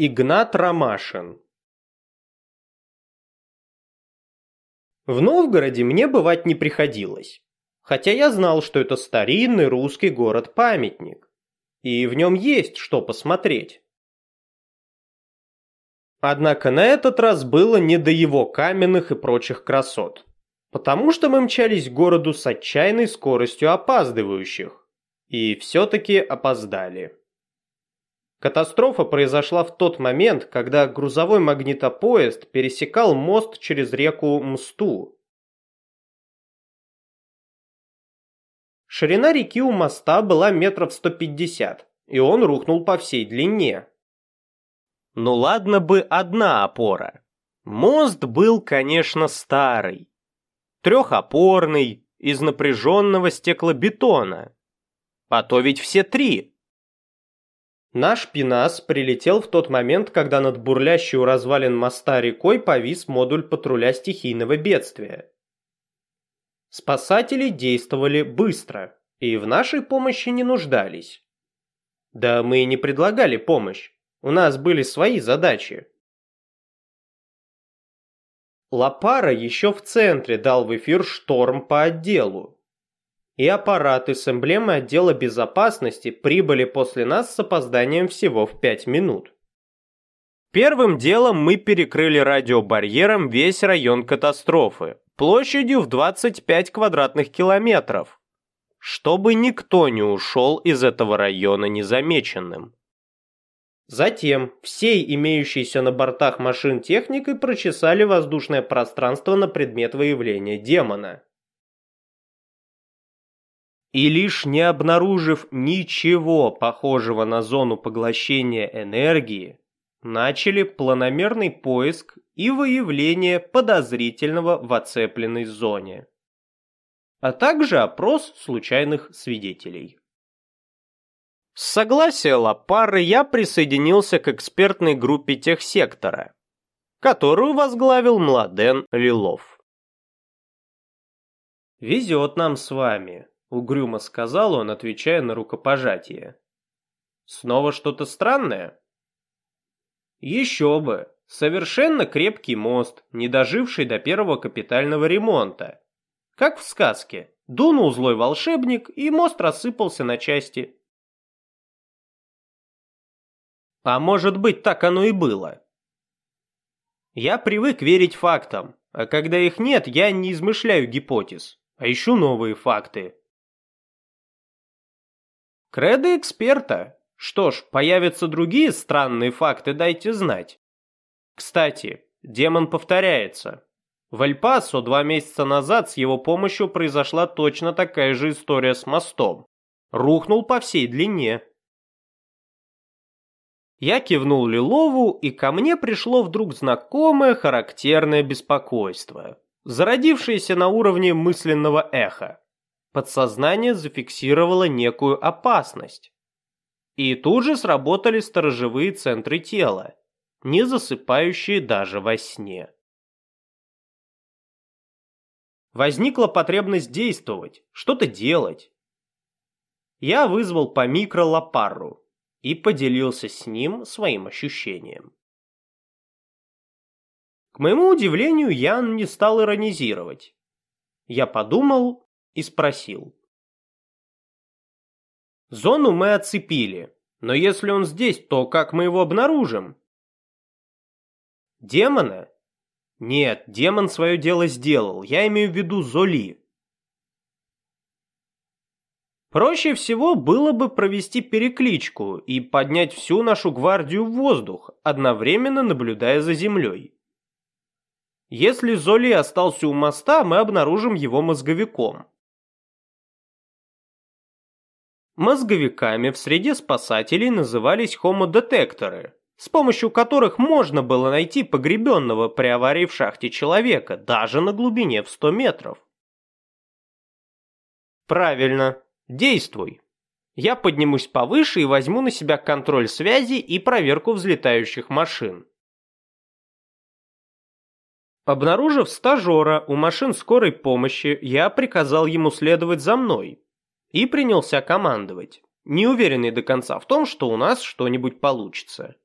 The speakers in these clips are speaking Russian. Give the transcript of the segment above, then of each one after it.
Игнат Ромашин В Новгороде мне бывать не приходилось, хотя я знал, что это старинный русский город-памятник, и в нем есть что посмотреть. Однако на этот раз было не до его каменных и прочих красот, потому что мы мчались к городу с отчаянной скоростью опаздывающих, и все-таки опоздали. Катастрофа произошла в тот момент, когда грузовой магнитопоезд пересекал мост через реку Мсту. Ширина реки у моста была метров 150, и он рухнул по всей длине. Ну ладно бы одна опора. Мост был, конечно, старый. Трехопорный, из напряженного стеклобетона. А то ведь все три. Наш Пинас прилетел в тот момент, когда над бурлящей у развалин моста рекой повис модуль патруля стихийного бедствия. Спасатели действовали быстро и в нашей помощи не нуждались. Да мы и не предлагали помощь, у нас были свои задачи. Лапара еще в центре дал в эфир шторм по отделу, и аппараты с эмблемой отдела безопасности прибыли после нас с опозданием всего в 5 минут. Первым делом мы перекрыли радиобарьером весь район катастрофы, площадью в 25 квадратных километров, чтобы никто не ушел из этого района незамеченным. Затем всей имеющейся на бортах машин техникой прочесали воздушное пространство на предмет выявления демона и лишь не обнаружив ничего похожего на зону поглощения энергии, начали планомерный поиск и выявление подозрительного в оцепленной зоне, а также опрос случайных свидетелей. С согласия Лапары я присоединился к экспертной группе техсектора, которую возглавил Младен Лилов. «Везет нам с вами», Угрюмо сказал он, отвечая на рукопожатие. Снова что-то странное? Еще бы. Совершенно крепкий мост, не доживший до первого капитального ремонта. Как в сказке. Дунул злой волшебник, и мост рассыпался на части. А может быть, так оно и было. Я привык верить фактам, а когда их нет, я не измышляю гипотез, а ищу новые факты. Кредо эксперта. Что ж, появятся другие странные факты, дайте знать. Кстати, демон повторяется. В Эль-Пасо два месяца назад с его помощью произошла точно такая же история с мостом. Рухнул по всей длине. Я кивнул Лилову, и ко мне пришло вдруг знакомое характерное беспокойство, зародившееся на уровне мысленного эха подсознание зафиксировало некую опасность. И тут же сработали сторожевые центры тела, не засыпающие даже во сне. Возникла потребность действовать, что-то делать. Я вызвал по микро Лапарру и поделился с ним своим ощущением. К моему удивлению, Ян не стал иронизировать. Я подумал и спросил. «Зону мы оцепили, но если он здесь, то как мы его обнаружим?» «Демона?» «Нет, демон свое дело сделал, я имею в виду Золи». Проще всего было бы провести перекличку и поднять всю нашу гвардию в воздух, одновременно наблюдая за землей. Если Золи остался у моста, мы обнаружим его мозговиком. Мозговиками в среде спасателей назывались хомодетекторы, с помощью которых можно было найти погребенного при аварии в шахте человека, даже на глубине в 100 метров. Правильно, действуй. Я поднимусь повыше и возьму на себя контроль связи и проверку взлетающих машин. Обнаружив стажера у машин скорой помощи, я приказал ему следовать за мной, и принялся командовать, не уверенный до конца в том, что у нас что-нибудь получится.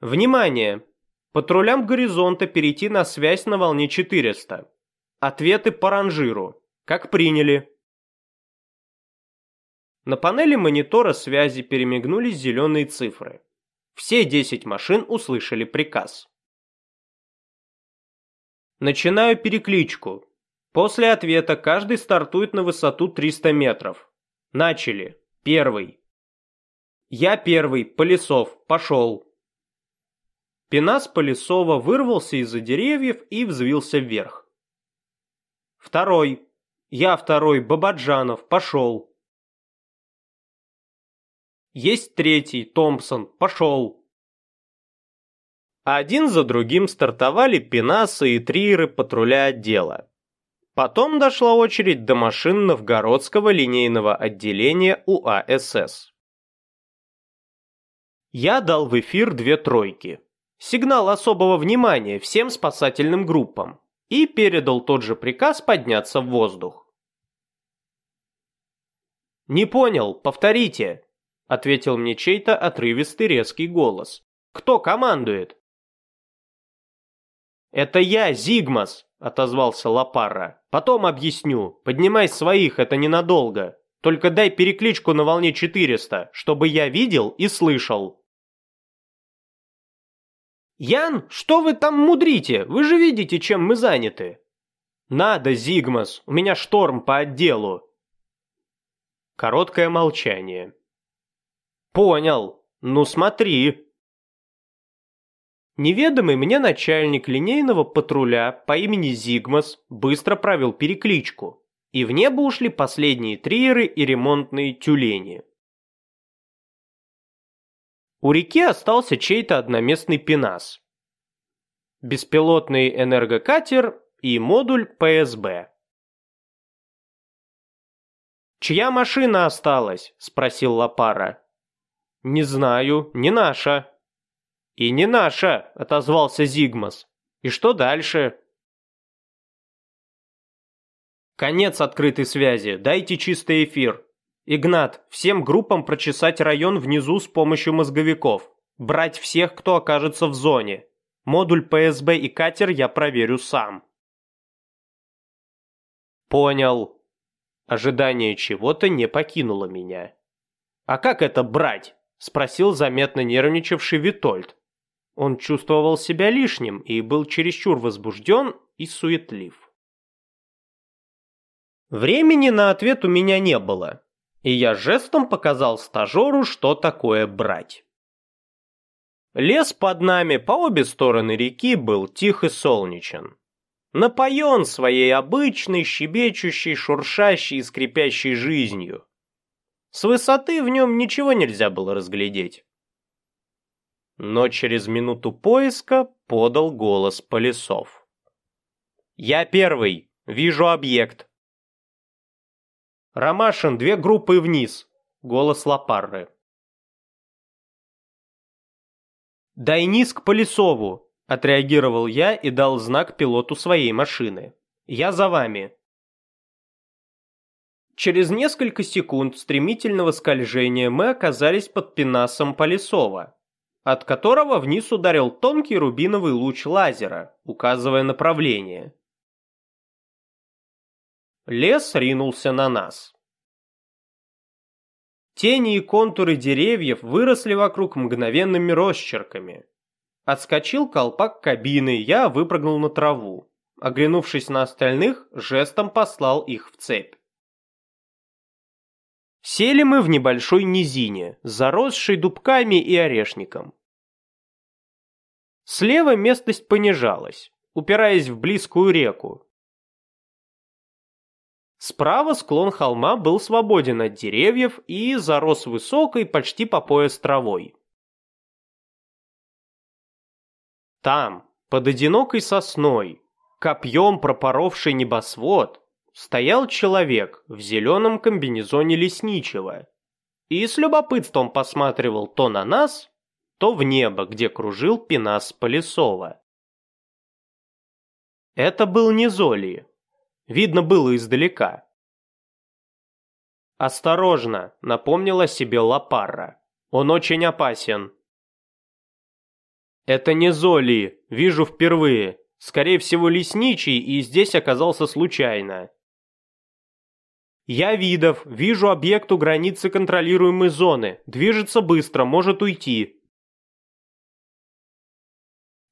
Внимание! Патрулям горизонта перейти на связь на волне 400. Ответы по ранжиру. Как приняли. На панели монитора связи перемигнулись зеленые цифры. Все 10 машин услышали приказ. Начинаю перекличку. После ответа каждый стартует на высоту 300 метров. Начали. Первый. Я первый, Полисов, пошел. Пенас Полисова вырвался из-за деревьев и взвился вверх. Второй. Я второй, Бабаджанов, пошел. Есть третий, Томпсон, пошел. Один за другим стартовали пенасы и триеры патруля отдела. Потом дошла очередь до машин Новгородского линейного отделения УАСС. Я дал в эфир две тройки. Сигнал особого внимания всем спасательным группам и передал тот же приказ подняться в воздух. «Не понял, повторите», — ответил мне чей-то отрывистый резкий голос. «Кто командует?» «Это я, Зигмас», — отозвался Лапара. «Потом объясню. Поднимай своих, это ненадолго. Только дай перекличку на волне 400, чтобы я видел и слышал». «Ян, что вы там мудрите? Вы же видите, чем мы заняты». «Надо, Зигмас, у меня шторм по отделу». Короткое молчание. «Понял. Ну смотри». Неведомый мне начальник линейного патруля по имени Зигмас быстро провел перекличку, и в небо ушли последние триеры и ремонтные тюлени. У реки остался чей-то одноместный пенас. Беспилотный энергокатер и модуль ПСБ. «Чья машина осталась?» – спросил Лапара. «Не знаю, не наша», «И не наша», — отозвался Зигмас. «И что дальше?» «Конец открытой связи. Дайте чистый эфир. Игнат, всем группам прочесать район внизу с помощью мозговиков. Брать всех, кто окажется в зоне. Модуль ПСБ и катер я проверю сам». «Понял». Ожидание чего-то не покинуло меня. «А как это брать?» — спросил заметно нервничавший Витольд. Он чувствовал себя лишним и был чересчур возбужден и суетлив. Времени на ответ у меня не было, и я жестом показал стажеру, что такое брать. Лес под нами по обе стороны реки был тих и солнечен. Напоен своей обычной, щебечущей, шуршащей и скрипящей жизнью. С высоты в нем ничего нельзя было разглядеть но через минуту поиска подал голос Полисов. «Я первый. Вижу объект». «Ромашин, две группы вниз», — голос Лапарры. «Дай низ к Полисову», — отреагировал я и дал знак пилоту своей машины. «Я за вами». Через несколько секунд стремительного скольжения мы оказались под пенасом Полисова, от которого вниз ударил тонкий рубиновый луч лазера, указывая направление. Лес ринулся на нас. Тени и контуры деревьев выросли вокруг мгновенными росчерками. Отскочил колпак кабины, я выпрыгнул на траву. Оглянувшись на остальных, жестом послал их в цепь. Сели мы в небольшой низине, заросшей дубками и орешником. Слева местность понижалась, упираясь в близкую реку. Справа склон холма был свободен от деревьев и зарос высокой почти по пояс травой. Там, под одинокой сосной, копьем пропоровший небосвод, стоял человек в зеленом комбинезоне лесничего и с любопытством посматривал то на нас, то в небо, где кружил пенас Полисова. Это был не Золи. Видно было издалека. «Осторожно!» — напомнила себе Лапарра. «Он очень опасен!» Это не Золи, вижу впервые. Скорее всего, лесничий и здесь оказался случайно. Я видов, вижу объект у границы контролируемой зоны. Движется быстро, может уйти.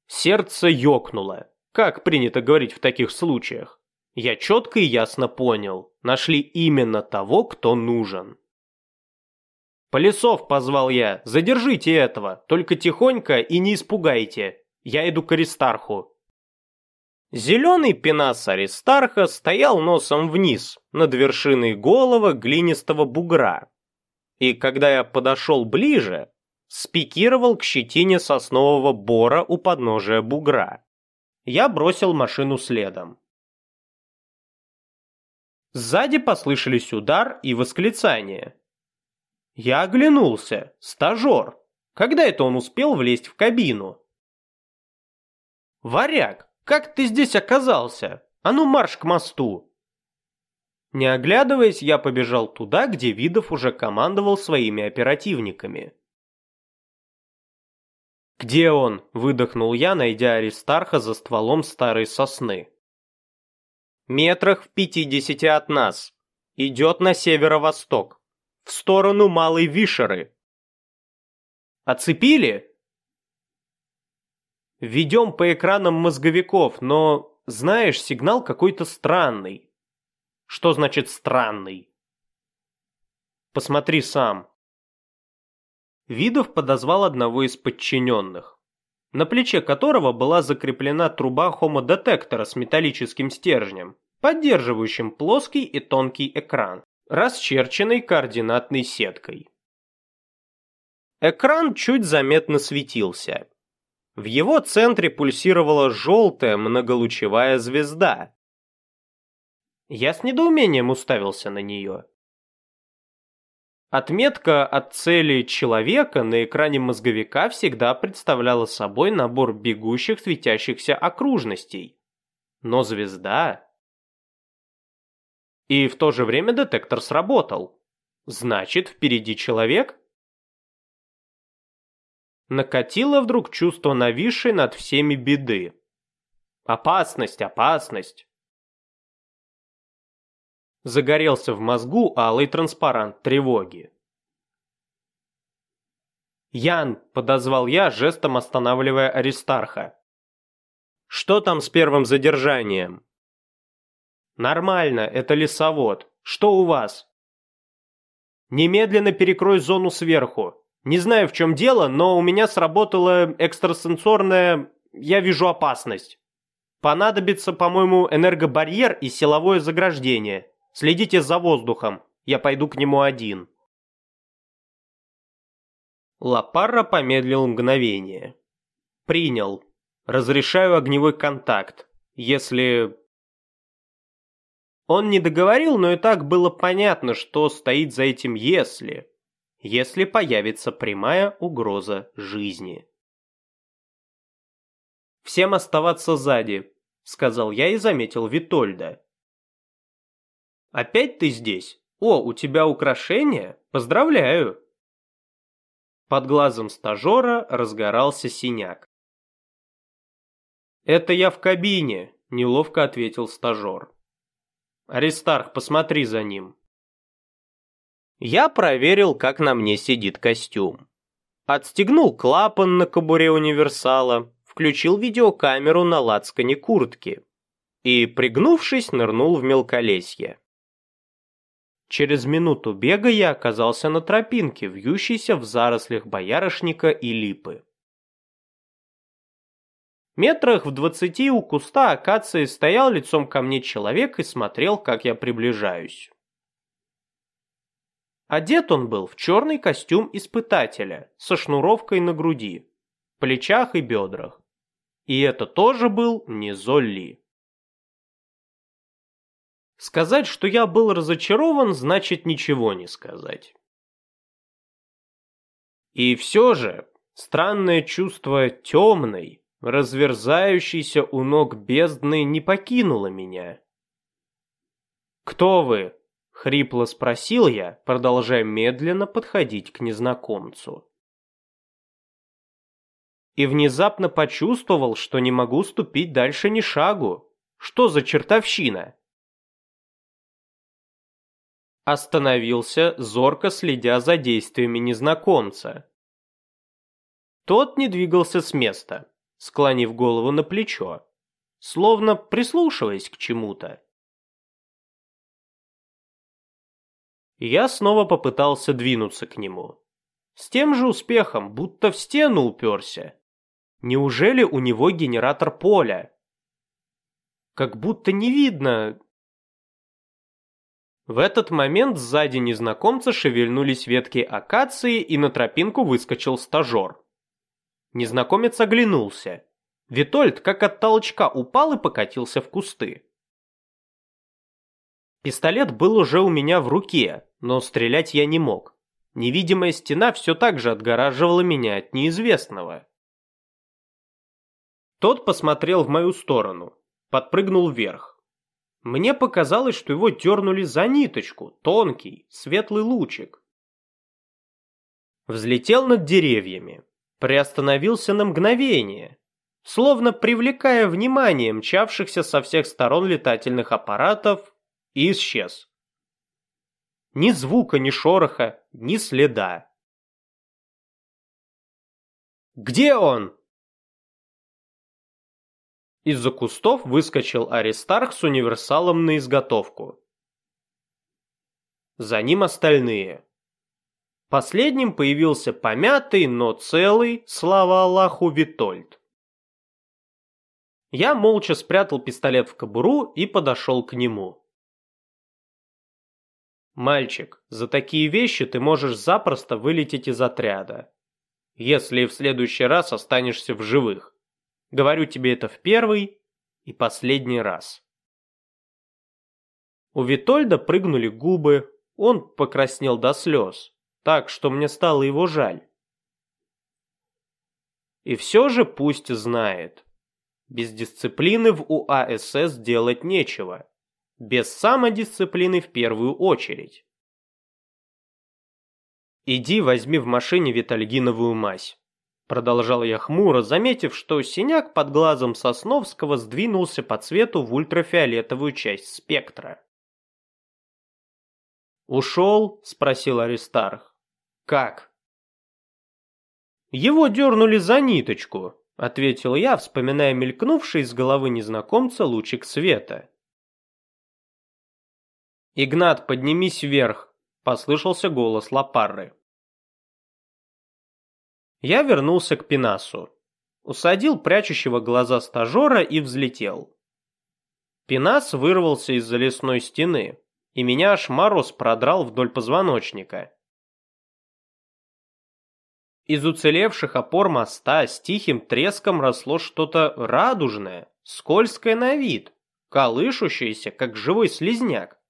Сердце ёкнуло. Как принято говорить в таких случаях? Я четко и ясно понял. Нашли именно того, кто нужен. «Полисов!» — позвал я. «Задержите этого! Только тихонько и не испугайте! Я иду к Аристарху!» Зеленый пенас Аристарха стоял носом вниз, над вершиной голого глинистого бугра. И когда я подошел ближе, спикировал к щетине соснового бора у подножия бугра. Я бросил машину следом. Сзади послышались удар и восклицание. Я оглянулся. Стажер. Когда это он успел влезть в кабину? «Варяг, как ты здесь оказался? А ну марш к мосту!» Не оглядываясь, я побежал туда, где Видов уже командовал своими оперативниками. «Где он?» – выдохнул я, найдя Аристарха за стволом старой сосны. «Метрах в пятидесяти от нас. Идет на северо-восток в сторону Малой Вишеры. Оцепили? Ведем по экранам мозговиков, но, знаешь, сигнал какой-то странный. Что значит странный? Посмотри сам. Видов подозвал одного из подчиненных, на плече которого была закреплена труба хомодетектора с металлическим стержнем, поддерживающим плоский и тонкий экран расчерченной координатной сеткой. Экран чуть заметно светился. В его центре пульсировала желтая многолучевая звезда. Я с недоумением уставился на нее. Отметка от цели человека на экране мозговика всегда представляла собой набор бегущих светящихся окружностей. Но звезда и в то же время детектор сработал. Значит, впереди человек? Накатило вдруг чувство нависшей над всеми беды. Опасность, опасность. Загорелся в мозгу алый транспарант тревоги. «Ян!» – подозвал я, жестом останавливая Аристарха. «Что там с первым задержанием?» Нормально, это лесовод. Что у вас? Немедленно перекрой зону сверху. Не знаю, в чем дело, но у меня сработала экстрасенсорная... Я вижу опасность. Понадобится, по-моему, энергобарьер и силовое заграждение. Следите за воздухом. Я пойду к нему один. Лапарра помедлил мгновение. Принял. Разрешаю огневой контакт. Если он не договорил, но и так было понятно, что стоит за этим «если». Если появится прямая угроза жизни. «Всем оставаться сзади», — сказал я и заметил Витольда. «Опять ты здесь? О, у тебя украшения? Поздравляю!» Под глазом стажера разгорался синяк. «Это я в кабине», — неловко ответил стажер. Аристарх, посмотри за ним. Я проверил, как на мне сидит костюм. Отстегнул клапан на кобуре универсала, включил видеокамеру на лацкане куртки и, пригнувшись, нырнул в мелколесье. Через минуту бега я оказался на тропинке, вьющейся в зарослях боярышника и липы. Метрах в двадцати у куста акации стоял лицом ко мне человек и смотрел, как я приближаюсь. Одет он был в черный костюм испытателя со шнуровкой на груди, плечах и бедрах. И это тоже был не Золли. Сказать, что я был разочарован, значит ничего не сказать. И все же странное чувство темной, разверзающийся у ног бездны, не покинула меня. «Кто вы?» — хрипло спросил я, продолжая медленно подходить к незнакомцу. и внезапно почувствовал, что не могу ступить дальше ни шагу. Что за чертовщина? Остановился, зорко следя за действиями незнакомца. Тот не двигался с места, склонив голову на плечо, словно прислушиваясь к чему-то. Я снова попытался двинуться к нему. С тем же успехом, будто в стену уперся. Неужели у него генератор поля? Как будто не видно. В этот момент сзади незнакомца шевельнулись ветки акации, и на тропинку выскочил стажер. Незнакомец оглянулся. Витольд, как от толчка, упал и покатился в кусты. Пистолет был уже у меня в руке, но стрелять я не мог. Невидимая стена все так же отгораживала меня от неизвестного. Тот посмотрел в мою сторону, подпрыгнул вверх. Мне показалось, что его дернули за ниточку, тонкий, светлый лучик. Взлетел над деревьями, приостановился на мгновение, словно привлекая внимание мчавшихся со всех сторон летательных аппаратов, и исчез. Ни звука, ни шороха, ни следа. «Где он?» Из-за кустов выскочил Аристарх с универсалом на изготовку. За ним остальные. Последним появился помятый, но целый, слава Аллаху, Витольд. Я молча спрятал пистолет в кобуру и подошел к нему. «Мальчик, за такие вещи ты можешь запросто вылететь из отряда, если в следующий раз останешься в живых. Говорю тебе это в первый и последний раз». У Витольда прыгнули губы, он покраснел до слез, так что мне стало его жаль. И все же пусть знает. Без дисциплины в УАСС делать нечего без самодисциплины в первую очередь. «Иди возьми в машине витальгиновую мазь», — продолжал я хмуро, заметив, что синяк под глазом Сосновского сдвинулся по цвету в ультрафиолетовую часть спектра. «Ушел?» — спросил Аристарх. «Как?» «Его дернули за ниточку», — ответил я, вспоминая мелькнувший из головы незнакомца лучик света. «Игнат, поднимись вверх!» – послышался голос Лапарры. Я вернулся к Пинасу. Усадил прячущего глаза стажера и взлетел. Пинас вырвался из-за лесной стены, и меня аж мороз продрал вдоль позвоночника. Из уцелевших опор моста с тихим треском росло что-то радужное, скользкое на вид, колышущееся, как живой слизняк.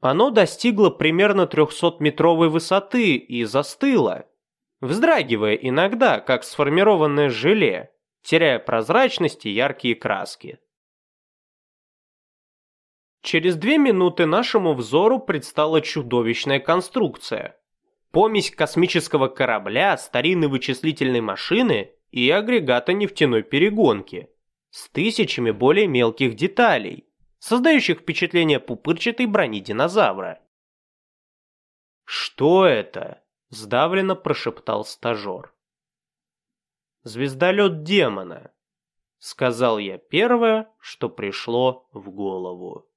Оно достигло примерно 300-метровой высоты и застыло, вздрагивая иногда, как сформированное желе, теряя прозрачность и яркие краски. Через две минуты нашему взору предстала чудовищная конструкция. Помесь космического корабля, старинной вычислительной машины и агрегата нефтяной перегонки с тысячами более мелких деталей создающих впечатление пупырчатой брони динозавра. «Что это?» – сдавленно прошептал стажер. «Звездолет демона», – сказал я первое, что пришло в голову.